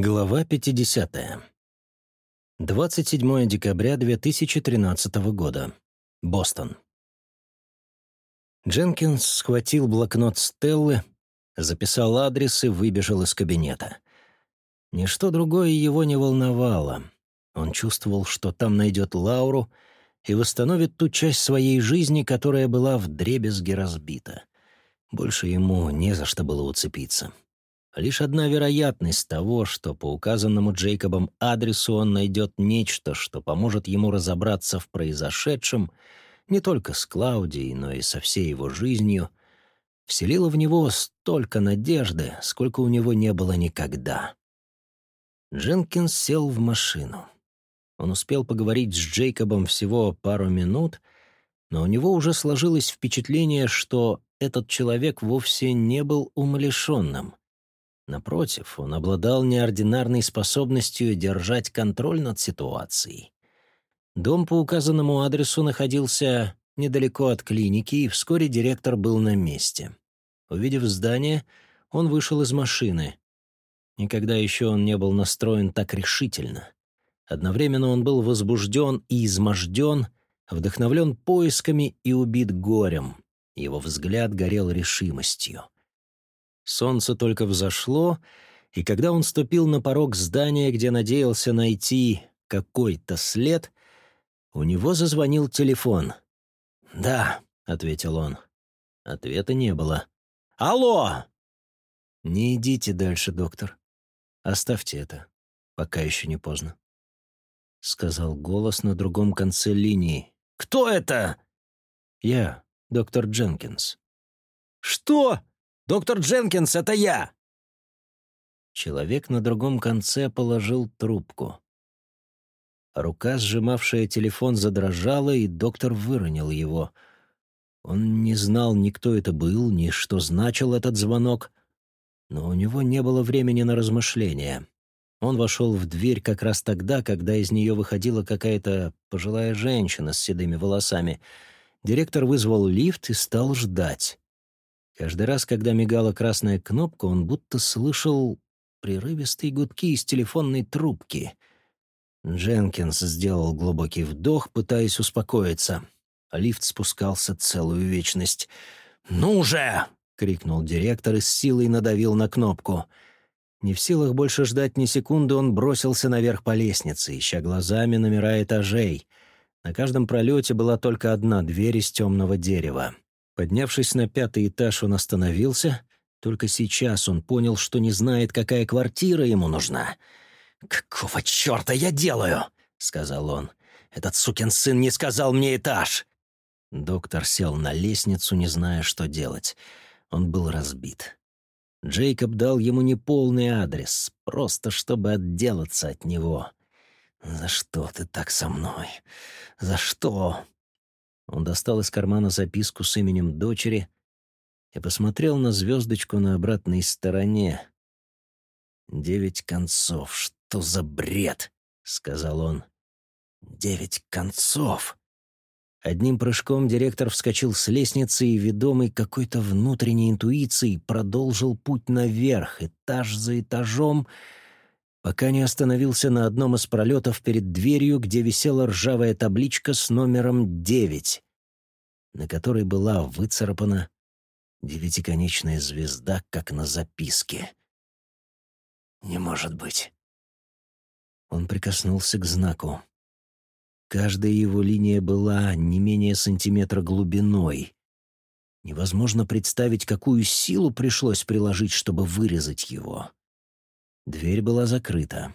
Глава 50. 27 декабря 2013 года. Бостон. Дженкинс схватил блокнот Стеллы, записал адрес и выбежал из кабинета. Ничто другое его не волновало. Он чувствовал, что там найдет Лауру и восстановит ту часть своей жизни, которая была вдребезги разбита. Больше ему не за что было уцепиться. Лишь одна вероятность того, что по указанному Джейкобом адресу он найдет нечто, что поможет ему разобраться в произошедшем не только с Клаудией, но и со всей его жизнью, вселила в него столько надежды, сколько у него не было никогда. Дженкинс сел в машину. Он успел поговорить с Джейкобом всего пару минут, но у него уже сложилось впечатление, что этот человек вовсе не был умалишенным. Напротив, он обладал неординарной способностью держать контроль над ситуацией. Дом по указанному адресу находился недалеко от клиники, и вскоре директор был на месте. Увидев здание, он вышел из машины. Никогда еще он не был настроен так решительно. Одновременно он был возбужден и изможден, вдохновлен поисками и убит горем. Его взгляд горел решимостью. Солнце только взошло, и когда он ступил на порог здания, где надеялся найти какой-то след, у него зазвонил телефон. «Да», — ответил он. Ответа не было. «Алло!» «Не идите дальше, доктор. Оставьте это, пока еще не поздно», — сказал голос на другом конце линии. «Кто это?» «Я, доктор Дженкинс». «Что?» Доктор Дженкинс, это я!» Человек на другом конце положил трубку. Рука, сжимавшая телефон, задрожала, и доктор выронил его. Он не знал ни кто это был, ни что значил этот звонок, но у него не было времени на размышления. Он вошел в дверь как раз тогда, когда из нее выходила какая-то пожилая женщина с седыми волосами. Директор вызвал лифт и стал ждать. Каждый раз, когда мигала красная кнопка, он будто слышал прерывистые гудки из телефонной трубки. Дженкинс сделал глубокий вдох, пытаясь успокоиться. лифт спускался целую вечность. «Ну же!» — крикнул директор и с силой надавил на кнопку. Не в силах больше ждать ни секунды, он бросился наверх по лестнице, ища глазами номера этажей. На каждом пролете была только одна дверь из темного дерева. Поднявшись на пятый этаж, он остановился. Только сейчас он понял, что не знает, какая квартира ему нужна. «Какого черта я делаю?» — сказал он. «Этот сукин сын не сказал мне этаж!» Доктор сел на лестницу, не зная, что делать. Он был разбит. Джейкоб дал ему неполный адрес, просто чтобы отделаться от него. «За что ты так со мной? За что?» Он достал из кармана записку с именем дочери и посмотрел на звездочку на обратной стороне. «Девять концов. Что за бред?» — сказал он. «Девять концов!» Одним прыжком директор вскочил с лестницы и, ведомый какой-то внутренней интуицией, продолжил путь наверх, этаж за этажом, пока не остановился на одном из пролетов перед дверью, где висела ржавая табличка с номером девять, на которой была выцарапана девятиконечная звезда, как на записке. «Не может быть». Он прикоснулся к знаку. Каждая его линия была не менее сантиметра глубиной. Невозможно представить, какую силу пришлось приложить, чтобы вырезать его. Дверь была закрыта.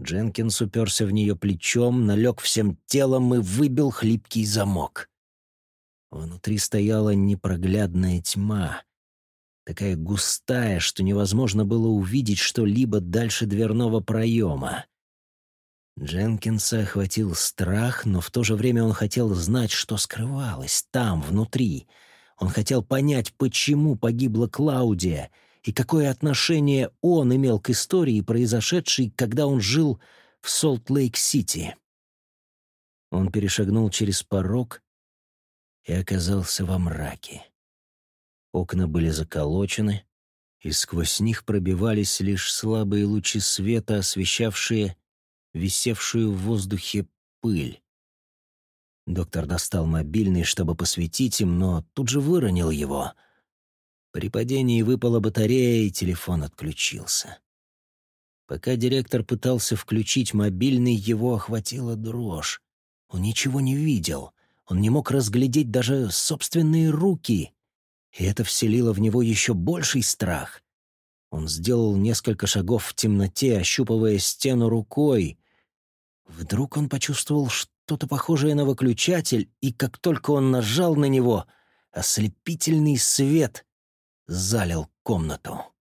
Дженкинс уперся в нее плечом, налег всем телом и выбил хлипкий замок. Внутри стояла непроглядная тьма, такая густая, что невозможно было увидеть что-либо дальше дверного проема. Дженкинса охватил страх, но в то же время он хотел знать, что скрывалось там, внутри. Он хотел понять, почему погибла Клаудия — и какое отношение он имел к истории, произошедшей, когда он жил в Солт-Лейк-Сити. Он перешагнул через порог и оказался во мраке. Окна были заколочены, и сквозь них пробивались лишь слабые лучи света, освещавшие висевшую в воздухе пыль. Доктор достал мобильный, чтобы посветить им, но тут же выронил его. При падении выпала батарея, и телефон отключился. Пока директор пытался включить мобильный, его охватила дрожь. Он ничего не видел. Он не мог разглядеть даже собственные руки. И это вселило в него еще больший страх. Он сделал несколько шагов в темноте, ощупывая стену рукой. Вдруг он почувствовал что-то похожее на выключатель, и как только он нажал на него, ослепительный свет залил комнату.